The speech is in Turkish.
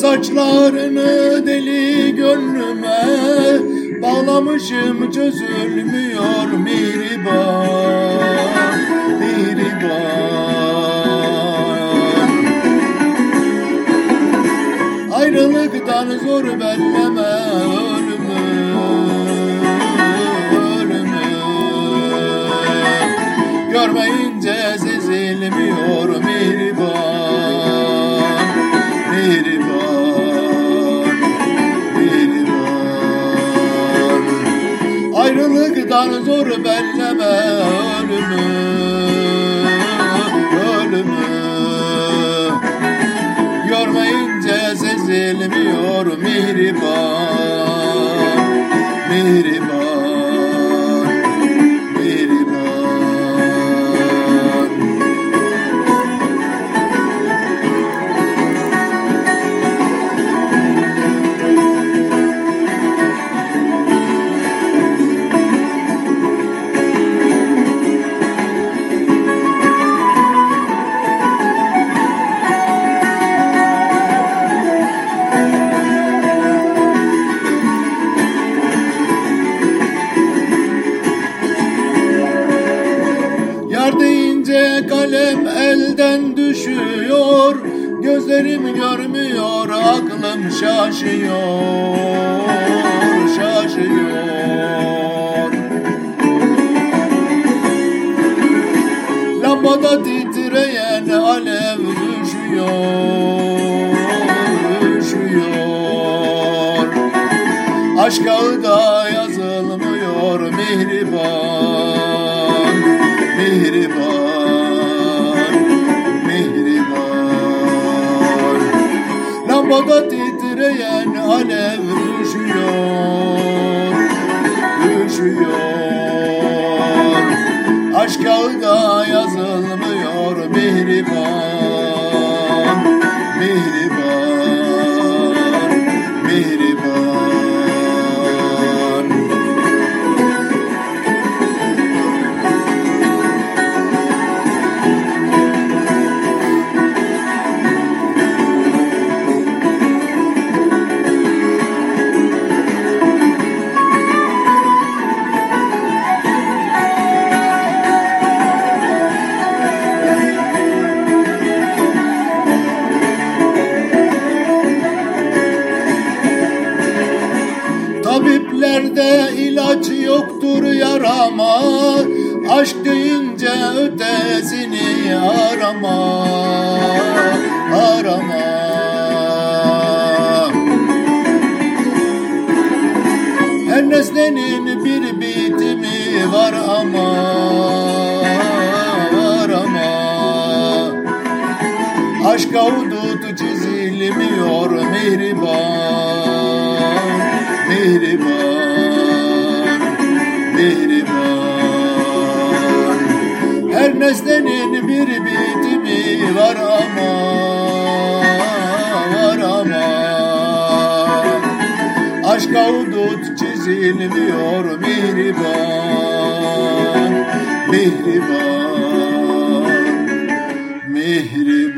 Saçlarını deli gönlüme Bağlamışım çözülmüyor mihriban Mihriban Ayrılıktan zor belleme ölümü Ayrılıktan zor belleme ölümü Ölümü. Görmeyince sezilmiyor mihriban Mihriban Deyince kalem elden düşüyor Gözlerim görmüyor aklım şaşıyor Şaşıyor. Lambada titreyen alev düşüyor Düşüyor. Aşk ağıda yazılmıyor mihriban Mihriban Lambada titreyen alev düşüyor Düşüyor Aşk ağıda yazılmıyor mihriban yoktur yarama Aşk deyince ötesini arama Arama. Her nesnenin bir bitimi var ama Var ama Aşka hudut çizilmiyor mihriban Mihriban Mihriban Her nesnenin bir bitimi var ama Var ama. Aşka hudut çizilmiyor mihriban Mihriban Mihriban